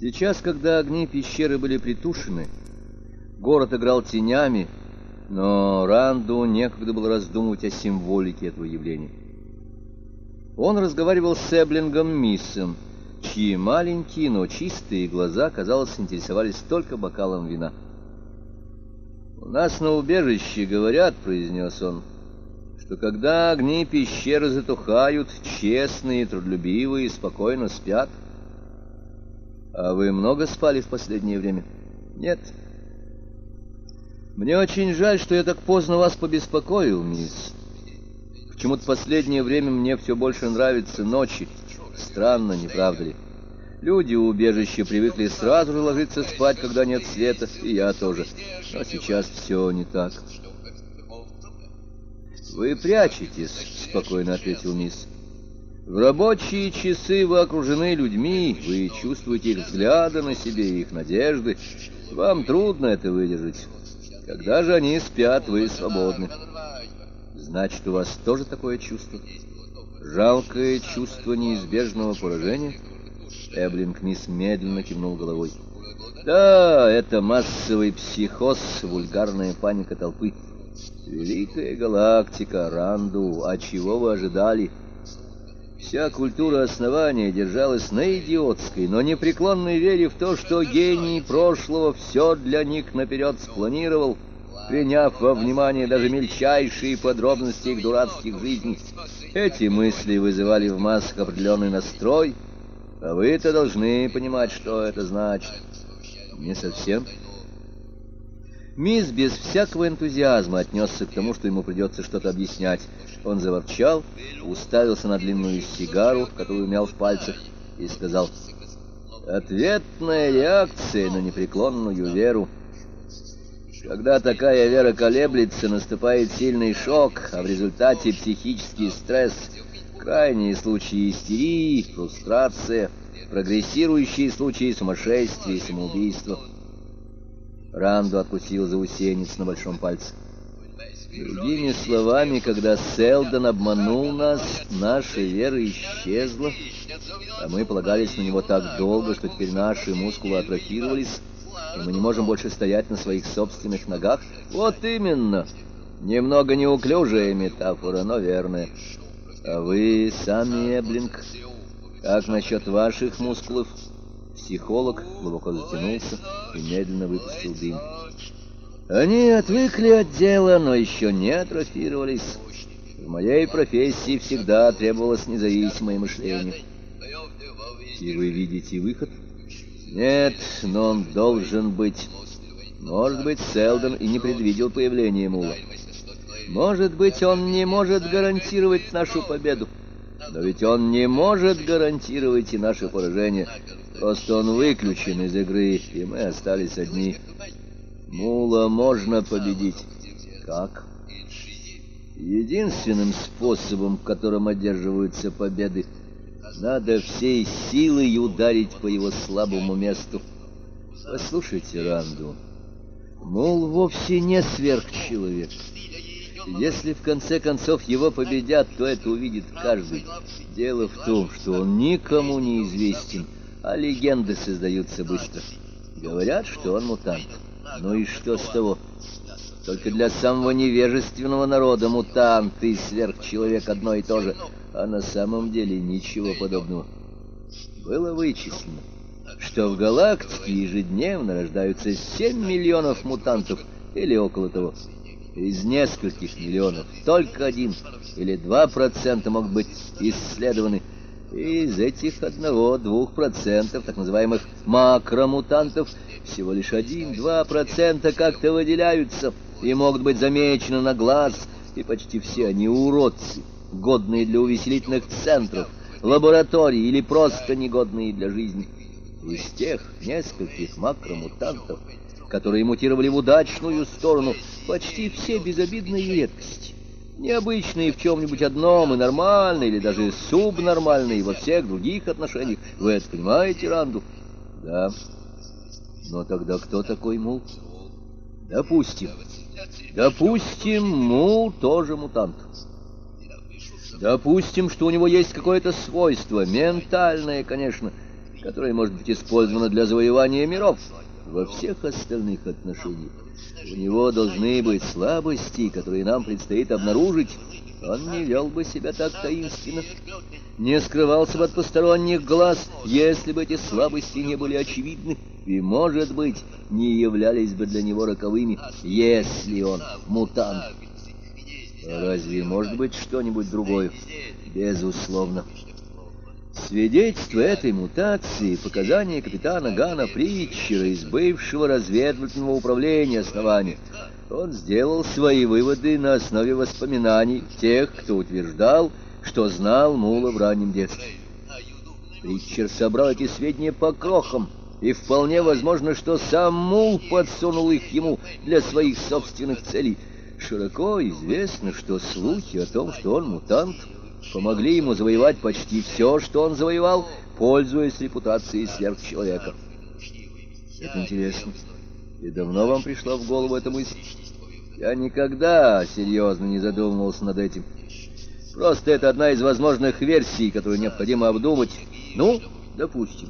Сейчас, когда огни пещеры были притушены, город играл тенями, но Ранду некогда было раздумывать о символике этого явления. Он разговаривал с Эблингом Миссом, чьи маленькие, но чистые глаза, казалось, интересовались только бокалом вина. «У нас на убежище говорят, — произнес он, — что когда огни пещеры затухают, честные, трудолюбивые спокойно спят. А вы много спали в последнее время? Нет. Мне очень жаль, что я так поздно вас побеспокоил, мисс. Почему-то последнее время мне все больше нравятся ночи. Странно, не правда ли? Люди у убежища привыкли сразу же ложиться спать, когда нет света, и я тоже. Но сейчас все не так. «Вы прячетесь», — спокойно ответил мисс. «В рабочие часы вы окружены людьми, вы чувствуете их взгляды на себе и их надежды. Вам трудно это выдержать. Когда же они спят, вы свободны. Значит, у вас тоже такое чувство? Жалкое чувство неизбежного поражения?» Эблинг Мисс медленно кивнул головой. Да, это массовый психоз, вульгарная паника толпы. Великая галактика, Ранду, а чего вы ожидали? Вся культура основания держалась на идиотской, но непреклонной вере в то, что гений прошлого все для них наперед спланировал, приняв во внимание даже мельчайшие подробности их дурацких жизней. Эти мысли вызывали в массах определенный настрой, а вы-то должны понимать, что это значит. Не совсем. Мисс без всякого энтузиазма отнесся к тому, что ему придется что-то объяснять. Он заворчал, уставился на длинную сигару, которую мял в пальцах, и сказал, «Ответная реакция на непреклонную веру. Когда такая вера колеблется, наступает сильный шок, а в результате психический стресс — крайние случаи истерии, фрустрация, прогрессирующие случаи сумасшествия и самоубийства. Ранду откусил заусенец на большом пальце. Другими словами, когда Селдон обманул нас, наша вера исчезла, а мы полагались на него так долго, что теперь наши мускулы атрофировались, и мы не можем больше стоять на своих собственных ногах. Вот именно! Немного неуклюжая метафора, но верная. А вы сами, Эблинг, как насчет ваших мускулов? Психолог глубоко затянулся и медленно выпустил дым. Они отвыкли от дела, но еще не атрофировались. В моей профессии всегда требовалось независимое мышление. И вы видите выход? Нет, но он должен быть. Может быть, Селдон и не предвидел появления Мула. Может быть, он не может гарантировать нашу победу. Но ведь он не может гарантировать и наше поражение. Просто он выключен из игры, и мы остались одни. Мула можно победить. Как? Единственным способом, которым одерживаются победы, надо всей силой ударить по его слабому месту. Послушайте, Ранду, Мул вовсе не сверхчеловек. Если в конце концов его победят, то это увидит каждый. Дело в том, что он никому не известен, а легенды создаются быстро. Говорят, что он мутант. Ну и что с того? Только для самого невежественного народа мутант и сверхчеловек одно и то же, а на самом деле ничего подобного. Было вычислено, что в галактике ежедневно рождаются 7 миллионов мутантов или около того. Из нескольких миллионов только один или два процента могут быть исследованы. Из этих одного-двух процентов так называемых макромутантов всего лишь один-два процента как-то выделяются и могут быть замечены на глаз, и почти все они уродцы, годные для увеселительных центров, лабораторий или просто негодные для жизни. Из тех нескольких макромутантов которые мутировали в удачную сторону, почти все безобидные редкости. Необычные в чем-нибудь одном и нормальные, или даже субнормальные во всех других отношениях. Вы это понимаете, Ранду? Да. Но тогда кто такой Мул? Допустим. Допустим, Мул тоже мутант. Допустим, что у него есть какое-то свойство, ментальное, конечно, которое может быть использовано для завоевания миров во всех остальных отношениях. У него должны быть слабости, которые нам предстоит обнаружить. Он не вел бы себя так таинственно, не скрывался бы от посторонних глаз, если бы эти слабости не были очевидны, и, может быть, не являлись бы для него роковыми, если он мутант. Разве может быть что-нибудь другое? Безусловно. Свидетельство этой мутации — показания капитана Гана Притчера из бывшего разведывательного управления основания. Он сделал свои выводы на основе воспоминаний тех, кто утверждал, что знал Мула в раннем детстве. Притчер собрал эти сведения по крохам, и вполне возможно, что сам Мул подсунул их ему для своих собственных целей. Широко известно, что слухи о том, что он мутант — помогли ему завоевать почти все, что он завоевал, пользуясь репутацией сверхчеловека. Это интересно. И давно вам пришла в голову эта мысль? Я никогда серьезно не задумывался над этим. Просто это одна из возможных версий, которую необходимо обдумать. Ну, допустим.